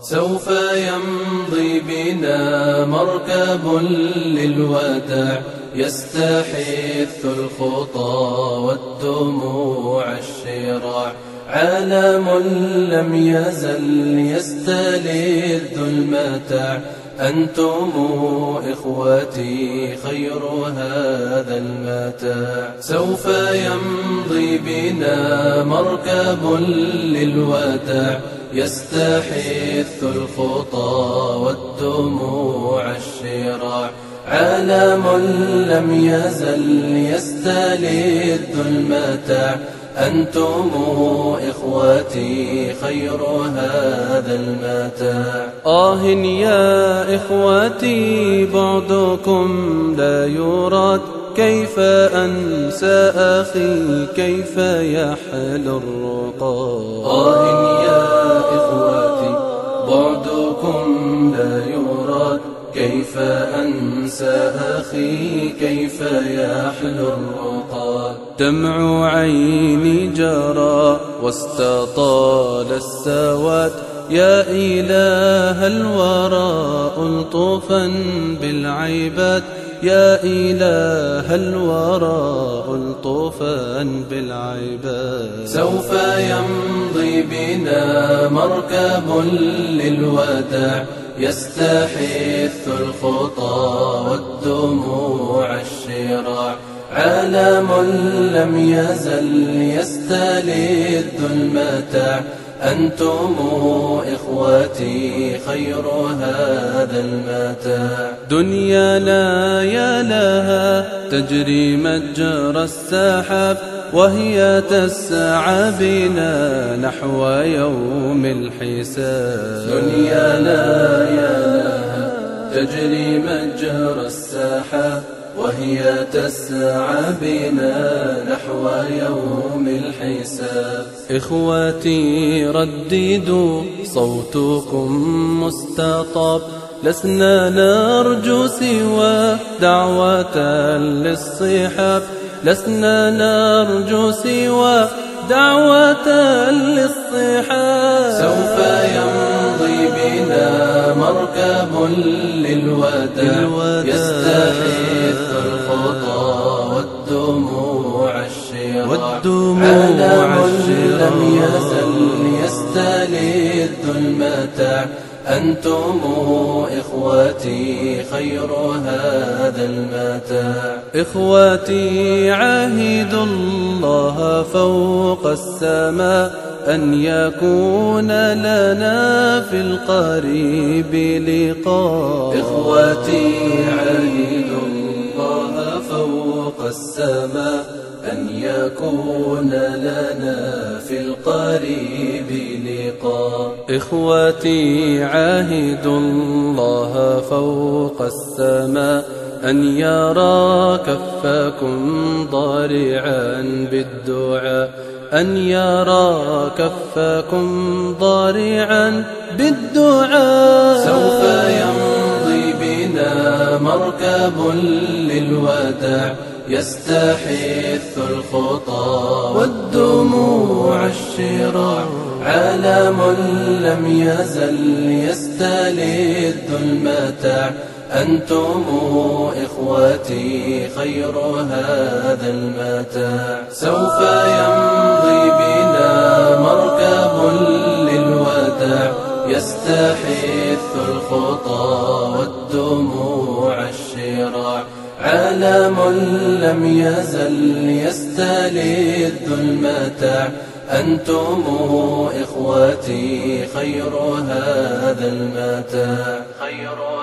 سوف يمضي بنا مركب للوداع يستحث الخطى والدموع الشراع. عالم لم يزل يستلذ المتاع. أنتم إخوتي خير هذا المتاع سوف يمضي بنا مركب للوداع يستحث الخطى والدموع الشراع. عالم لم يزل يستلذ المتاع أنتم إخوتي خير هذا المتاع. آه يا إخوتي بعدكم لا يراد. كيف أنسى أخي؟ كيف يحل الرقى؟ آه يا إخوتي بعدكم لا يراد. كيف أنسى أخي؟ كيف يحل الرقاد دمع عيني جرى واستطال السواد. يا إله الورى ألطفا بالعباد. يا إله الورى ألطفا بالعباد. سوف يمضي بنا مركب للوداع. يستحث الخطى لم يزل يستلذ المتاع. أنتم إخوتي خير هذا المتاع. دنيانا يا لها تجري مجرى السحاب وهي تسعى بنا نحو يوم الحساب. دنيانا يا لها تجري مجرى السحاب. وهي تسعى بنا نحو يوم الحساب. إخوتي رددوا صوتكم مستطاب. لسنا نرجو سوى دعوة للصحاب. لسنا نرجو سوى دعوة للصحاب. سوف يمضي بنا مركب للوداع. يستحث يستلذ المتاع. أنتم إخوتي خير هذا المتاع. إخوتي عاهد الله فوق السماء أن يكون لنا في القريب لقاء. إخوتي عاهد الله فوق السماء أن يكون لنا في القريب لقاء. إخوتي عاهد الله فوق السماء أن يرى كفكم ضارعا بالدعاء. أن يرى كفكم ضارعا بالدعاء. سوف يمضي بنا مركب للوداع. يستحث الخطى والدموع الشراع. عالم لم يزل يستلذ المتاع. أنتم إخوتي خير هذا المتاع. سوف يمضي بنا مركب للوداع. يستحث الخطى والدموع الشراع. عالم لم يزل يستلذ المتاع. أنتم إخوتي خير هذا المتاع. خير